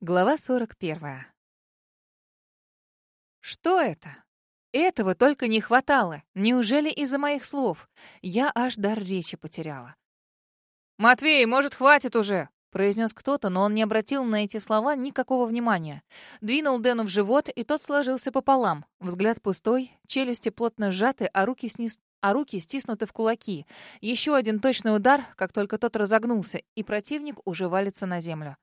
Глава 41. Что это? Этого только не хватало. Неужели из-за моих слов? Я аж дар речи потеряла. «Матвей, может, хватит уже?» — произнес кто-то, но он не обратил на эти слова никакого внимания. Двинул Дэну в живот, и тот сложился пополам. Взгляд пустой, челюсти плотно сжаты, а руки, сниз... а руки стиснуты в кулаки. Еще один точный удар, как только тот разогнулся, и противник уже валится на землю.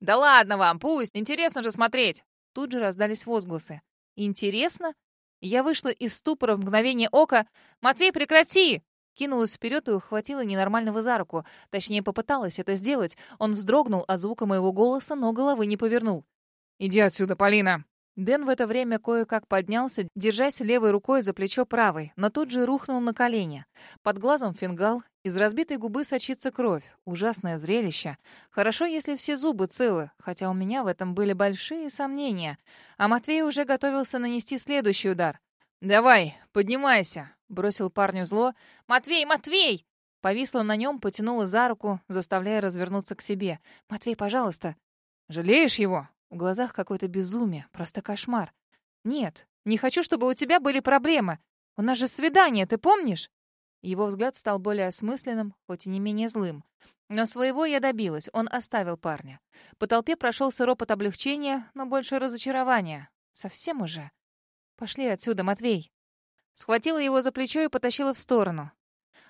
«Да ладно вам, пусть, интересно же смотреть!» Тут же раздались возгласы. «Интересно?» Я вышла из ступора в мгновение ока. «Матвей, прекрати!» Кинулась вперед и ухватила ненормального за руку. Точнее, попыталась это сделать. Он вздрогнул от звука моего голоса, но головы не повернул. «Иди отсюда, Полина!» Дэн в это время кое-как поднялся, держась левой рукой за плечо правой, но тут же рухнул на колени. Под глазом фингал, из разбитой губы сочится кровь. Ужасное зрелище. Хорошо, если все зубы целы, хотя у меня в этом были большие сомнения. А Матвей уже готовился нанести следующий удар. «Давай, поднимайся!» — бросил парню зло. «Матвей, Матвей!» Повисла на нем, потянула за руку, заставляя развернуться к себе. «Матвей, пожалуйста!» «Жалеешь его?» В глазах какое-то безумие, просто кошмар. «Нет, не хочу, чтобы у тебя были проблемы. У нас же свидание, ты помнишь?» Его взгляд стал более осмысленным, хоть и не менее злым. Но своего я добилась, он оставил парня. По толпе прошелся ропот облегчения, но больше разочарования. Совсем уже. «Пошли отсюда, Матвей!» Схватила его за плечо и потащила в сторону.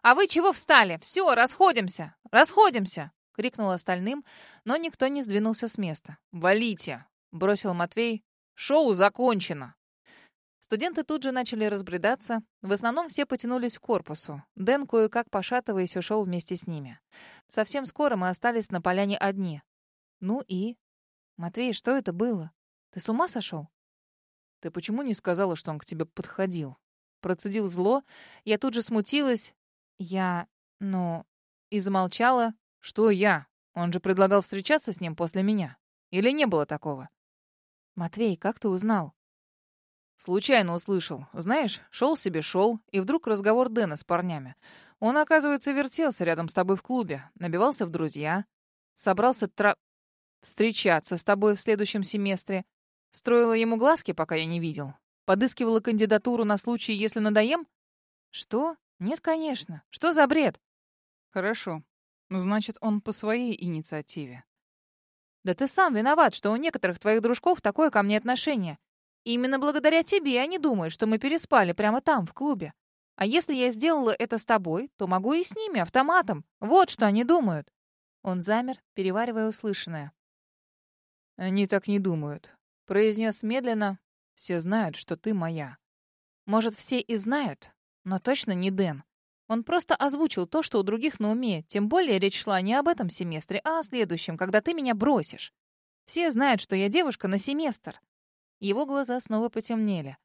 «А вы чего встали? Все, расходимся! Расходимся!» — крикнул остальным, но никто не сдвинулся с места. «Валите!» — бросил Матвей. «Шоу закончено!» Студенты тут же начали разбредаться. В основном все потянулись к корпусу. Дэн, кое-как пошатываясь, ушел вместе с ними. Совсем скоро мы остались на поляне одни. «Ну и?» «Матвей, что это было? Ты с ума сошел?» «Ты почему не сказала, что он к тебе подходил?» Процедил зло. Я тут же смутилась. Я... ну... И замолчала, «Что я? Он же предлагал встречаться с ним после меня. Или не было такого?» «Матвей, как ты узнал?» «Случайно услышал. Знаешь, шел себе шел, и вдруг разговор Дэна с парнями. Он, оказывается, вертелся рядом с тобой в клубе, набивался в друзья, собрался тра... встречаться с тобой в следующем семестре. Строила ему глазки, пока я не видел. Подыскивала кандидатуру на случай, если надоем? Что? Нет, конечно. Что за бред? Хорошо. Значит, он по своей инициативе. Да ты сам виноват, что у некоторых твоих дружков такое ко мне отношение. И именно благодаря тебе они думают, что мы переспали прямо там, в клубе. А если я сделала это с тобой, то могу и с ними, автоматом. Вот что они думают. Он замер, переваривая услышанное. «Они так не думают», — произнес медленно. «Все знают, что ты моя». «Может, все и знают, но точно не Дэн. Он просто озвучил то, что у других на уме, тем более речь шла не об этом семестре, а о следующем, когда ты меня бросишь. Все знают, что я девушка на семестр. Его глаза снова потемнели.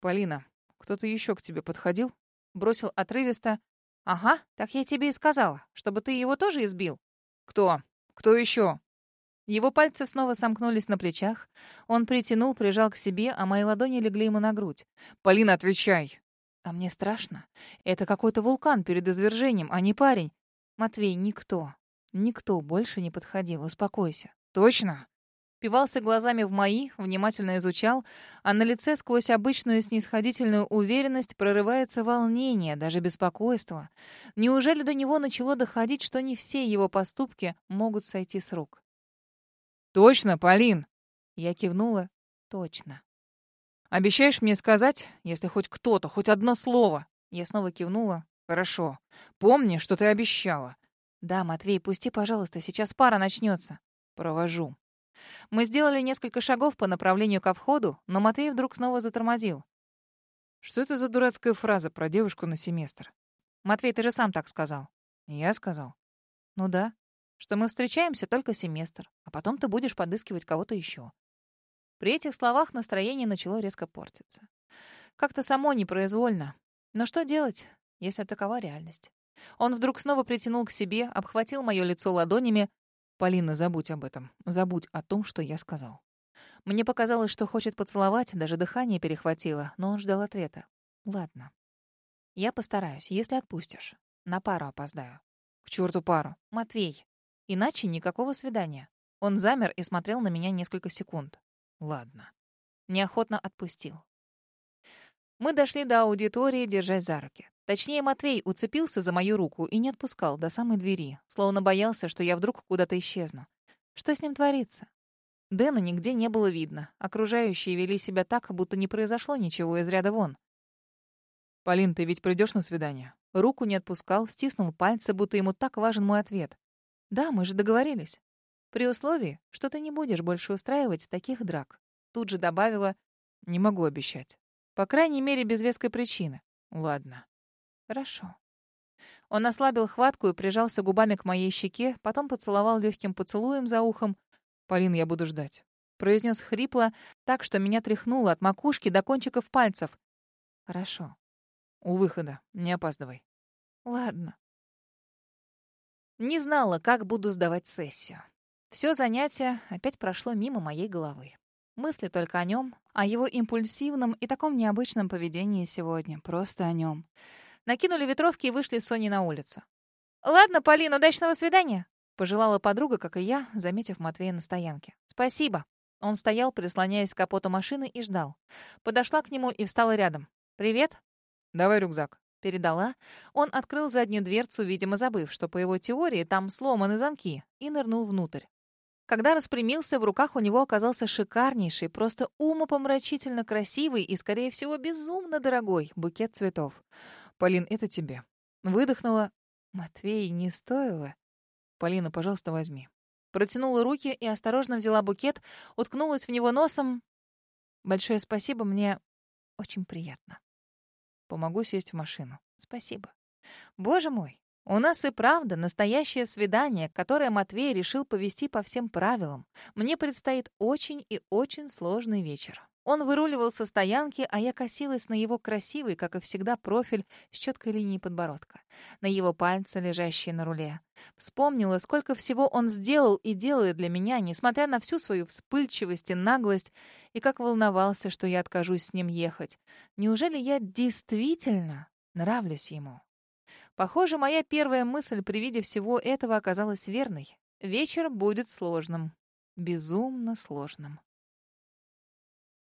«Полина, кто-то еще к тебе подходил?» Бросил отрывисто. «Ага, так я тебе и сказала, чтобы ты его тоже избил». «Кто? Кто еще?» Его пальцы снова сомкнулись на плечах. Он притянул, прижал к себе, а мои ладони легли ему на грудь. «Полина, отвечай!» А мне страшно. Это какой-то вулкан перед извержением, а не парень. Матвей, никто, никто больше не подходил. Успокойся. Точно? Пивался глазами в мои, внимательно изучал, а на лице сквозь обычную снисходительную уверенность прорывается волнение, даже беспокойство. Неужели до него начало доходить, что не все его поступки могут сойти с рук? «Точно, Полин!» Я кивнула. «Точно». «Обещаешь мне сказать, если хоть кто-то, хоть одно слово?» Я снова кивнула. «Хорошо. Помни, что ты обещала». «Да, Матвей, пусти, пожалуйста, сейчас пара начнется». «Провожу». Мы сделали несколько шагов по направлению ко входу, но Матвей вдруг снова затормозил. «Что это за дурацкая фраза про девушку на семестр?» «Матвей, ты же сам так сказал». «Я сказал?» «Ну да. Что мы встречаемся только семестр, а потом ты будешь подыскивать кого-то еще. При этих словах настроение начало резко портиться. Как-то само непроизвольно. Но что делать, если такова реальность? Он вдруг снова притянул к себе, обхватил мое лицо ладонями. «Полина, забудь об этом. Забудь о том, что я сказал». Мне показалось, что хочет поцеловать, даже дыхание перехватило, но он ждал ответа. «Ладно. Я постараюсь, если отпустишь. На пару опоздаю». «К черту пару. Матвей. Иначе никакого свидания. Он замер и смотрел на меня несколько секунд. Ладно. Неохотно отпустил. Мы дошли до аудитории, держась за руки. Точнее, Матвей уцепился за мою руку и не отпускал до самой двери, словно боялся, что я вдруг куда-то исчезну. Что с ним творится? Дэна нигде не было видно. Окружающие вели себя так, будто не произошло ничего из ряда вон. «Полин, ты ведь придешь на свидание?» Руку не отпускал, стиснул пальцы, будто ему так важен мой ответ. «Да, мы же договорились. При условии, что ты не будешь больше устраивать таких драк». Тут же добавила «Не могу обещать. По крайней мере, без веской причины. Ладно». Хорошо. Он ослабил хватку и прижался губами к моей щеке, потом поцеловал легким поцелуем за ухом. «Полин, я буду ждать», — произнес хрипло, так что меня тряхнуло от макушки до кончиков пальцев. «Хорошо. У выхода. Не опаздывай». «Ладно». Не знала, как буду сдавать сессию. Все занятие опять прошло мимо моей головы. Мысли только о нем, о его импульсивном и таком необычном поведении сегодня. Просто о нем. Накинули ветровки и вышли с Соней на улицу. «Ладно, Полина, удачного свидания!» Пожелала подруга, как и я, заметив Матвея на стоянке. «Спасибо». Он стоял, прислоняясь к капоту машины, и ждал. Подошла к нему и встала рядом. «Привет». «Давай рюкзак». Передала. Он открыл заднюю дверцу, видимо, забыв, что, по его теории, там сломаны замки, и нырнул внутрь. Когда распрямился, в руках у него оказался шикарнейший, просто умопомрачительно красивый и, скорее всего, безумно дорогой букет цветов. «Полин, это тебе». Выдохнула. «Матвей, не стоило?» «Полина, пожалуйста, возьми». Протянула руки и осторожно взяла букет, уткнулась в него носом. «Большое спасибо, мне очень приятно». «Помогу сесть в машину». «Спасибо». «Боже мой, у нас и правда настоящее свидание, которое Матвей решил повести по всем правилам. Мне предстоит очень и очень сложный вечер. Он выруливал со стоянки, а я косилась на его красивый, как и всегда, профиль с четкой линией подбородка, на его пальцы, лежащие на руле. Вспомнила, сколько всего он сделал и делает для меня, несмотря на всю свою вспыльчивость и наглость, и как волновался, что я откажусь с ним ехать. Неужели я действительно нравлюсь ему? Похоже, моя первая мысль при виде всего этого оказалась верной. Вечер будет сложным. Безумно сложным.